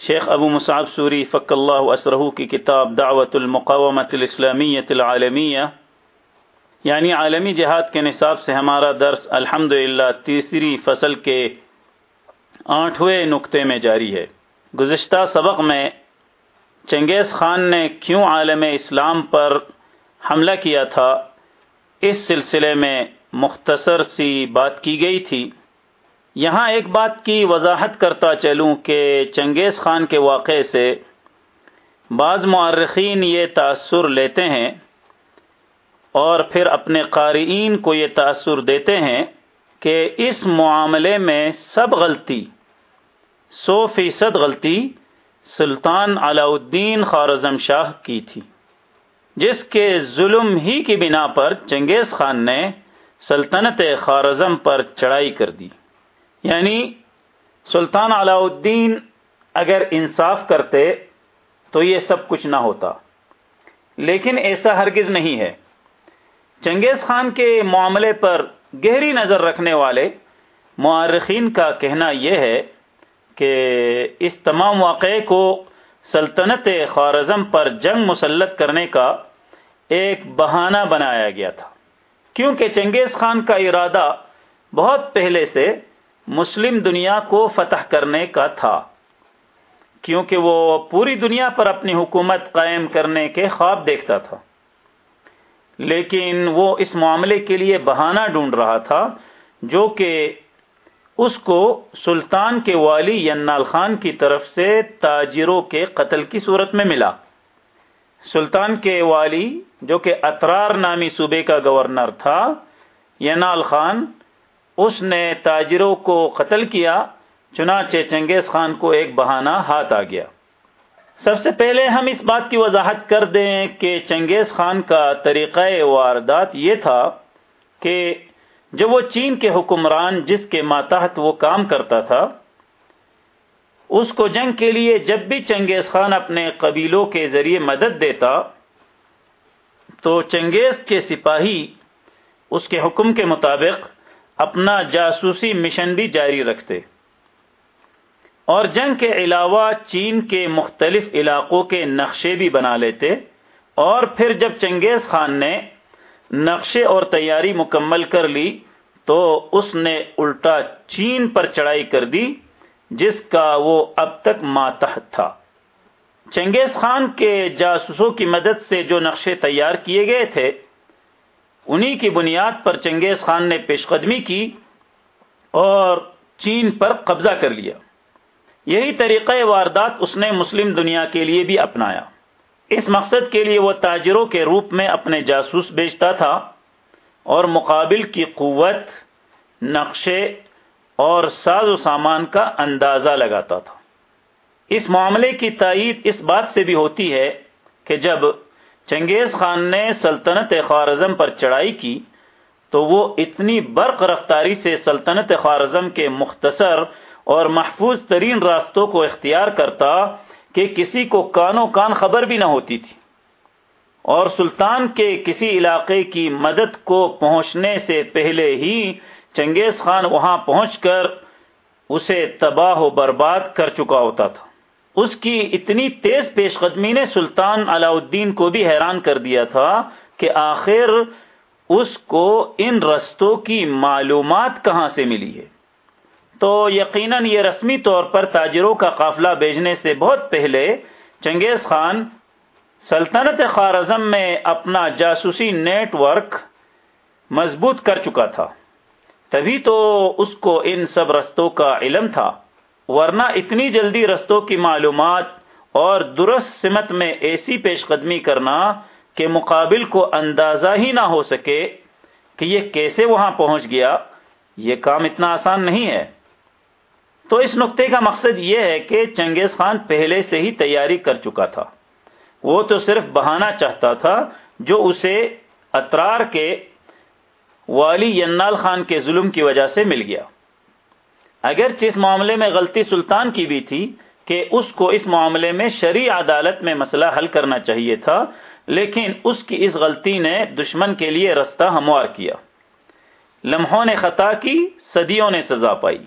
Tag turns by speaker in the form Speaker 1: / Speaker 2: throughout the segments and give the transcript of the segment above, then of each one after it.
Speaker 1: شیخ ابو Musab sorry فق اللہ اسرہ کی کتاب دعوت المقامت الاسلامیت العالمیہ یعنی عالمی جہاد کے نصاب سے ہمارا درس الحمد تیسری فصل کے آٹھویں نقطے میں جاری ہے۔ گزشتہ سبق میں چنگیز خان نے کیوں عالم اسلام پر حملہ کیا تھا، اس سلسلے میں مختصر سی بات کی گئی تھی۔ یہاں ایک بات کی وضاحت کرتا چلوں کہ چنگیز خان کے واقعے سے بعض معرخین یہ تأثر لیتے ہیں اور پھر اپنے قارئین کو یہ تأثر دیتے ہیں کہ اس معاملے میں سب غلطی، سو فیصد غلطی سلطان علاء الدین خارزم شاہ کی تھی، جس کے ظلم ہی کی بنا پر چنگیز خان نے سلطنت خارزم پر چڑھائی کر دی۔ یعنی سلطان علاء الدین اگر انصاف کرتے تو یہ سب کچھ نہ ہوتا۔ لیکن ایسا ہرگز نہیں ہے۔ چنگیز خان کے معاملے پر گہری نظر رکھنے والے معرخین کا کہنا یہ ہے کہ اس تمام واقعے کو سلطنت خوارزم پر جنگ مسلط کرنے کا ایک بہانہ بنایا گیا تھا۔ کیونکہ چنگیز خان کا ارادہ بہت پہلے سے مسلم دنیا کو فتح کرنے کا تھا۔ کیونکہ وہ پوری دنیا پر اپنی حکومت قائم کرنے کے خواب دیکھتا تھا۔ لیکن وہ اس معاملے کے لیے بہانہ ڈھونڈ رہا تھا، جو کہ اس کو سلطان کے والی ینال خان کی طرف سے تاجروں کے قتل کی صورت میں ملا۔ سلطان کے والی، جو کہ اطرار نامی صوبے کا گورنر تھا، ینال خان اس نے تاجروں کو قتل کیا، چنانچہ چنگیز خان کو ایک بہانہ ہاتھ آ گیا۔ سب سے پہلے ہم اس بات کی وضاحت کر دیں کہ چنگیز خان کا طریقہ واردات یہ تھا کہ جب وہ چین کے حکمران جس کے ماتحت وہ کام کرتا تھا، اس کو جنگ کے لیے جب بھی چنگیز خان اپنے قبیلوں کے ذریعے مدد دیتا، تو چنگیز کے سپاہی اس کے حکم کے مطابق اپنا جاسوسی مشن بھی جاری رکھتے۔ اور جنگ کے علاوہ چین کے مختلف علاقوں کے نقشے بھی بنا لیتے۔ اور پھر جب چنگیز خان نے نقشے اور تیاری مکمل کر لی، تو اس نے الٹا چین پر چڑھائی کر دی، جس کا وہ اب تک ماتحت تھا۔ چنگیز خان کے جاسوسوں کی مدد سے جو نقشے تیار کیے گئے تھے انہی کی بنیاد پر چنگیز خان نے پیش قدمی کی اور چین پر قبضہ کر لیا۔ یہی طریقہ واردات اس نے مسلم دنیا کے لیے بھی اپنایا۔ اس مقصد کے لیے وہ تاجروں کے روپ میں اپنے جاسوس بیچتا تھا اور مقابل کی قوت، نقشے اور ساز و سامان کا اندازہ لگاتا تھا۔ اس معاملے کی تائید اس بات سے بھی ہوتی ہے کہ جب چنگیز خان نے سلطنت خوارزم پر چڑھائی کی تو وہ اتنی برق رفتاری سے سلطنت خوارزم کے مختصر اور محفوظ ترین راستوں کو اختیار کرتا کہ کسی کو کانوں کان خبر بھی نہ ہوتی تھی اور سلطان کے کسی علاقے کی مدد کو پہنچنے سے پہلے ہی چنگیز خان وہاں پہنچ کر اسے تباہ و برباد کر چکا ہوتا تھا۔ اس کی اتنی تیز پیش قدمی نے سلطان علاء الدین کو بھی حیران کر دیا تھا کہ آخر اس کو ان رستوں کی معلومات کہاں سے ملی ہے۔ تو یقیناً یہ رسمی طور پر تاجروں کا قافلہ بھیجنے سے بہت پہلے چنگیز خان سلطنت خارزم میں اپنا جاسوسی نیٹ ورک مضبوط کر چکا تھا۔ تبھی تو اس کو ان سب رستوں کا علم تھا۔ ورنہ اتنی جلدی رستوں کی معلومات اور درست سمت میں ایسی پیش قدمی کرنا کہ مقابل کو اندازہ ہی نہ ہو سکے کہ یہ کیسے وہاں پہنچ گیا، یہ کام اتنا آسان نہیں ہے۔ تو اس نقطے کا مقصد یہ ہے کہ چنگیز خان پہلے سے ہی تیاری کر چکا تھا۔ وہ تو صرف بہانا چاہتا تھا جو اسے اطرار کے والی ینال خان کے ظلم کی وجہ سے مل گیا۔ اگرچہ اس معاملے میں غلطی سلطان کی بھی تھی کہ اس کو اس معاملے میں شرع عدالت میں مسئلہ حل کرنا چاہیے تھا، لیکن اس کی اس غلطی نے دشمن کے لیے رستہ ہموار کیا۔ لمحوں نے خطا کی، صدیوں نے سزا پائی۔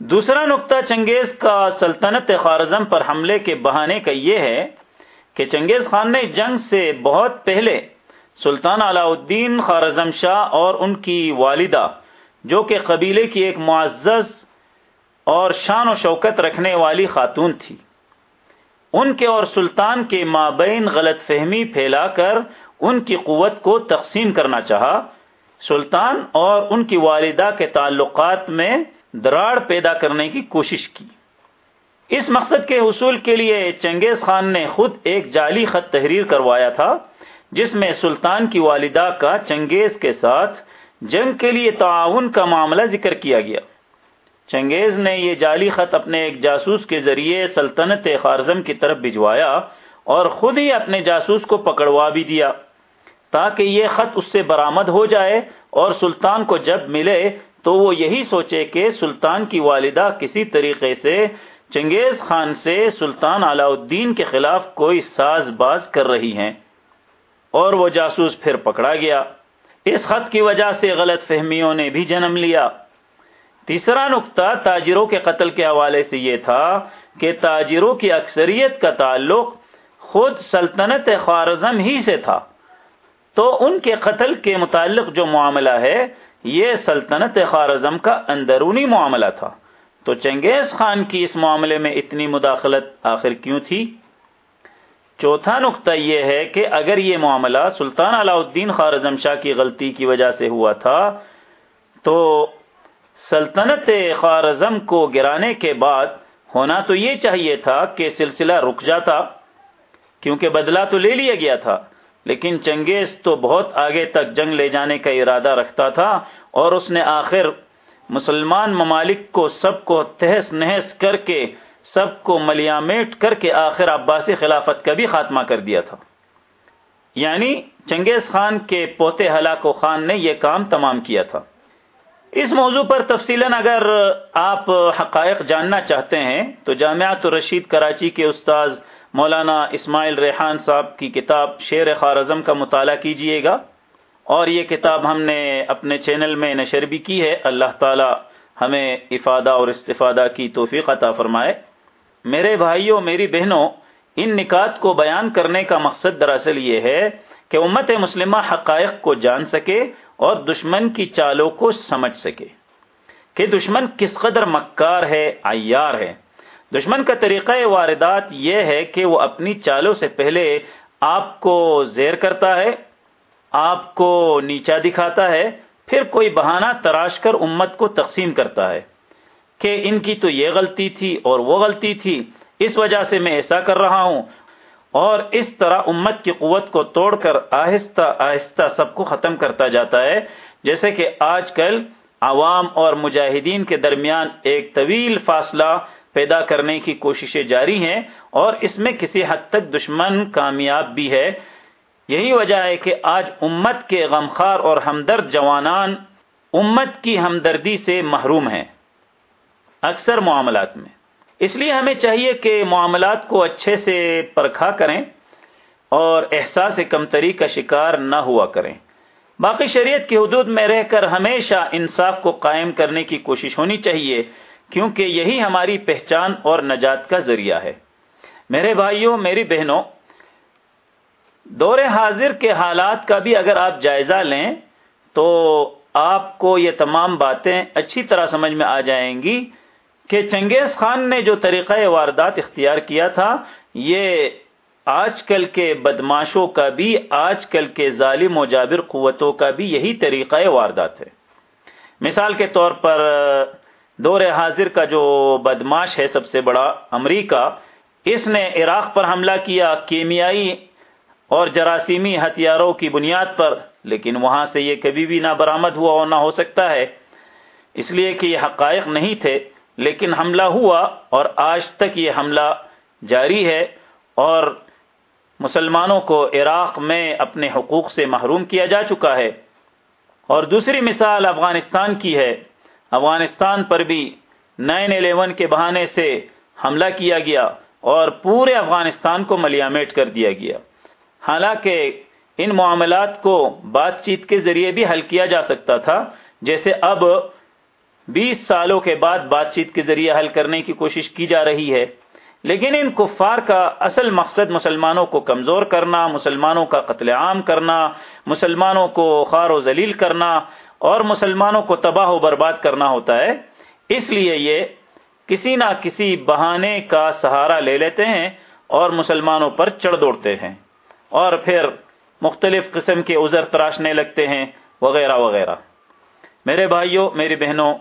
Speaker 1: دوسرا نقطہ چنگیز کا سلطنت خارزم پر حملے کے بہانے کا یہ ہے کہ چنگیز خان نے جنگ سے بہت پہلے سلطان علاء الدین خارزم شاہ اور ان کی والدہ جو کہ قبیلے کی ایک معزز اور شان و شوکت رکھنے والی خاتون تھی۔ ان کے اور سلطان کے مابین غلط فہمی پھیلا کر ان کی قوت کو تقسیم کرنا چاہا۔ سلطان اور ان کی والدہ کے تعلقات میں دراڑ پیدا کرنے کی کوشش کی۔ اس مقصد کے حصول کے لیے چنگیز خان نے خود ایک جعلی خط تحریر کروایا تھا، جس میں سلطان کی والدہ کا چنگیز کے ساتھ جنگ کے لیے تعاون کا معاملہ ذکر کیا گیا۔ چنگیز نے یہ جعلی خط اپنے ایک جاسوس کے ذریعے سلطنت خارزم کی طرف بھجوایا اور خود ہی اپنے جاسوس کو پکڑوا بھی دیا تاکہ یہ خط اس سے برآمد ہو جائے اور سلطان کو جب ملے تو وہ یہی سوچے کہ سلطان کی والدہ کسی طریقے سے چنگیز خان سے سلطان علاء الدین کے خلاف کوئی ساز باز کر رہی ہیں اور وہ جاسوس پھر پکڑا گیا۔ اس خط کی وجہ سے غلط فہمیوں نے بھی جنم لیا۔ تیسرا نقطہ، تاجروں کے قتل کے حوالے سے یہ تھا کہ تاجروں کی اکثریت کا تعلق خود سلطنت خوارزم ہی سے تھا۔ تو ان کے قتل کے متعلق جو معاملہ ہے، یہ سلطنت خوارزم کا اندرونی معاملہ تھا۔ تو چنگیز خان کی اس معاملے میں اتنی مداخلت آخر کیوں تھی؟ چوتھا نقطہ یہ ہے کہ اگر یہ معاملہ سلطان علاء الدین خارزم شاہ کی غلطی کی وجہ سے ہوا تھا، تو سلطنت خارزم کو گرانے کے بعد ہونا تو یہ چاہیے تھا کہ سلسلہ رک جاتا، کیونکہ بدلہ تو لے لیا گیا تھا، لیکن چنگیز تو بہت آگے تک جنگ لے جانے کا ارادہ رکھتا تھا اور اس نے آخر مسلمان ممالک کو سب کو تہس نہس کر کے سب کو ملیامیٹ کر کے آخر عباسی خلافت کا بھی خاتمہ کر دیا تھا۔ یعنی چنگیز خان کے پوتے ہلاک و خان نے یہ کام تمام کیا تھا۔ اس موضوع پر تفصیل اگر آپ حقائق جاننا چاہتے ہیں، تو جامعات رشید کراچی کے استاذ مولانا اسماعیل ریحان صاحب کی کتاب شیر خارزم کا مطالعہ کیجیے گا۔ اور یہ کتاب ہم نے اپنے چینل میں نشر بھی کی ہے۔ اللہ تعالی ہمیں افادہ اور استفادہ کی توفیق عطا فرمائے۔ میرے بھائیوں، میری بہنوں، ان نکات کو بیان کرنے کا مقصد دراصل یہ ہے کہ امت مسلمہ حقائق کو جان سکے اور دشمن کی چالوں کو سمجھ سکے۔ کہ دشمن کس قدر مکار ہے، عیار ہے۔ دشمن کا طریقہ واردات یہ ہے کہ وہ اپنی چالوں سے پہلے آپ کو زیر کرتا ہے، آپ کو نیچا دکھاتا ہے، پھر کوئی بہانہ تراش کر امت کو تقسیم کرتا ہے۔ کہ ان کی تو یہ غلطی تھی اور وہ غلطی تھی، اس وجہ سے میں ایسا کر رہا ہوں۔ اور اس طرح امت کی قوت کو توڑ کر آہستہ آہستہ سب کو ختم کرتا جاتا ہے۔ جیسے کہ آج کل عوام اور مجاہدین کے درمیان ایک طویل فاصلہ پیدا کرنے کی کوششیں جاری ہیں اور اس میں کسی حد تک دشمن کامیاب بھی ہے۔ یہی وجہ ہے کہ آج امت کے غمخار اور ہمدرد جوانان امت کی ہمدردی سے محروم ہیں۔ اکثر معاملات میں۔ اس لیے ہمیں چاہیے کہ معاملات کو اچھے سے پرکھا کریں اور احساس کمتری کا شکار نہ ہوا کریں۔ باقی شریعت کی حدود میں رہ کر ہمیشہ انصاف کو قائم کرنے کی کوشش ہونی چاہیے، کیونکہ یہی ہماری پہچان اور نجات کا ذریعہ ہے۔ میرے بھائیوں، میری بہنوں، دور حاضر کے حالات کا بھی اگر آپ جائزہ لیں تو آپ کو یہ تمام باتیں اچھی طرح سمجھ میں آ جائیں گی۔ کہ چنگیز خان نے جو طریقہ واردات اختیار کیا تھا، یہ آج کل کے بدماشوں کا بھی، آج کل کے ظالم و جابر قوتوں کا بھی یہی طریقہ واردات ہے۔ مثال کے طور پر، دور حاضر کا جو بدماش ہے سب سے بڑا، امریکہ، اس نے عراق پر حملہ کیا، کیمیائی اور جراثیمی ہتھیاروں کی بنیاد پر، لیکن وہاں سے یہ کبھی بھی نہ برآمد ہوا اور نہ ہو سکتا ہے۔ اس لیے کہ یہ حقائق نہیں تھے۔ لیکن حملہ ہوا اور آج تک یہ حملہ جاری ہے اور مسلمانوں کو عراق میں اپنے حقوق سے محروم کیا جا چکا ہے۔ اور دوسری مثال افغانستان کی ہے۔ افغانستان پر بھی نائن الیون کے بہانے سے حملہ کیا گیا اور پورے افغانستان کو ملیامیٹ کر دیا گیا۔ حالانکہ ان معاملات کو بات چیت کے ذریعے بھی حل کیا جا سکتا تھا، جیسے اب بیس سالوں کے بعد بات چیت کے ذریعے حل کرنے کی کوشش کی جا رہی ہے۔ لیکن ان کفار کا اصل مقصد مسلمانوں کو کمزور کرنا، مسلمانوں کا قتل عام کرنا، مسلمانوں کو خار و ذلیل کرنا اور مسلمانوں کو تباہ و برباد کرنا ہوتا ہے۔ اس لیے یہ کسی نہ کسی بہانے کا سہارا لے لیتے ہیں اور مسلمانوں پر چڑھ دوڑتے ہیں اور پھر مختلف قسم کے عذر تراشنے لگتے ہیں، وغیرہ وغیرہ۔ میرے بھائیوں، میری بہنوں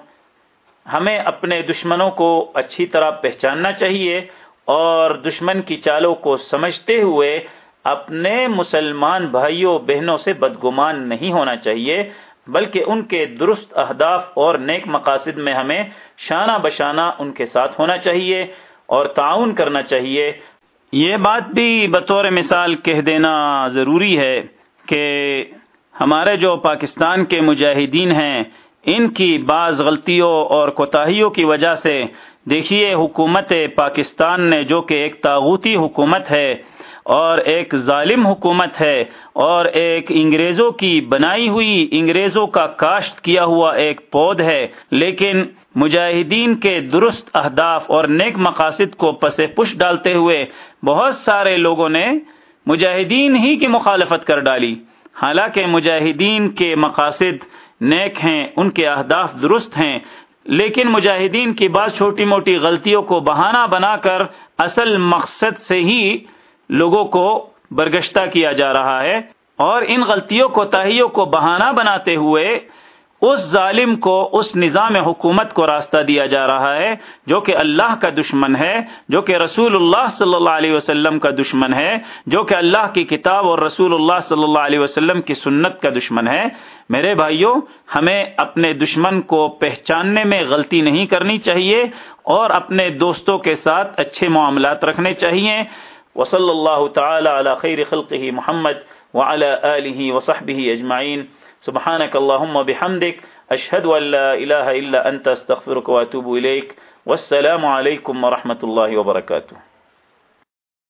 Speaker 1: ہمیں اپنے دشمنوں کو اچھی طرح پہچاننا چاہیے اور دشمن کی چالوں کو سمجھتے ہوئے اپنے مسلمان بھائیوں، بہنوں سے بدگمان نہیں ہونا چاہیے، بلکہ ان کے درست اہداف اور نیک مقاصد میں ہمیں شانہ بشانہ ان کے ساتھ ہونا چاہیے اور تعاون کرنا چاہیے۔ یہ بات بھی بطور مثال کہہ دینا ضروری ہے کہ ہمارے جو پاکستان کے مجاہدین ہیں ان کی بعض غلطیوں اور کوتاہیوں کی وجہ سے، دیکھیے حکومت پاکستان نے جو کہ ایک تاغوتی حکومت ہے اور ایک ظالم حکومت ہے اور ایک انگریزوں کی بنائی ہوئی انگریزوں کا کاشت کیا ہوا ایک پود ہے، لیکن مجاہدین کے درست اہداف اور نیک مقاصد کو پس پش ڈالتے ہوئے بہت سارے لوگوں نے مجاہدین ہی کی مخالفت کر ڈالی۔ حالانکہ مجاہدین کے مقاصد نیک ہیں، ان کے اہداف درست ہیں، لیکن مجاہدین کی بعض چھوٹی موٹی غلطیوں کو بہانہ بنا کر اصل مقصد سے ہی لوگوں کو برگشتہ کیا جا رہا ہے۔ اور ان غلطیوں کو، تاہیوں کو بہانہ بناتے ہوئے اس ظالم کو، اس نظام حکومت کو راستہ دیا جا رہا ہے جو کہ اللہ کا دشمن ہے، جو کہ رسول اللہ صلی اللہ علیہ وسلم کا دشمن ہے، جو کہ اللہ کی کتاب اور رسول اللہ صلی اللہ علیہ وسلم کی سنت کا دشمن ہے۔ میرے بھائیوں، ہمیں اپنے دشمن کو پہچاننے میں غلطی نہیں کرنی چاہیے اور اپنے دوستوں کے ساتھ اچھے معاملات رکھنے چاہیے۔ وصلی اللہ تعالی علی خیر خلقه محمد وعلى آله وصحبه اجمعین۔ سبحانك اللهم بحمدك اشهد ان لا اله الا انت استغفرك واتوب اليك والسلام عليكم ورحمه الله وبركاته.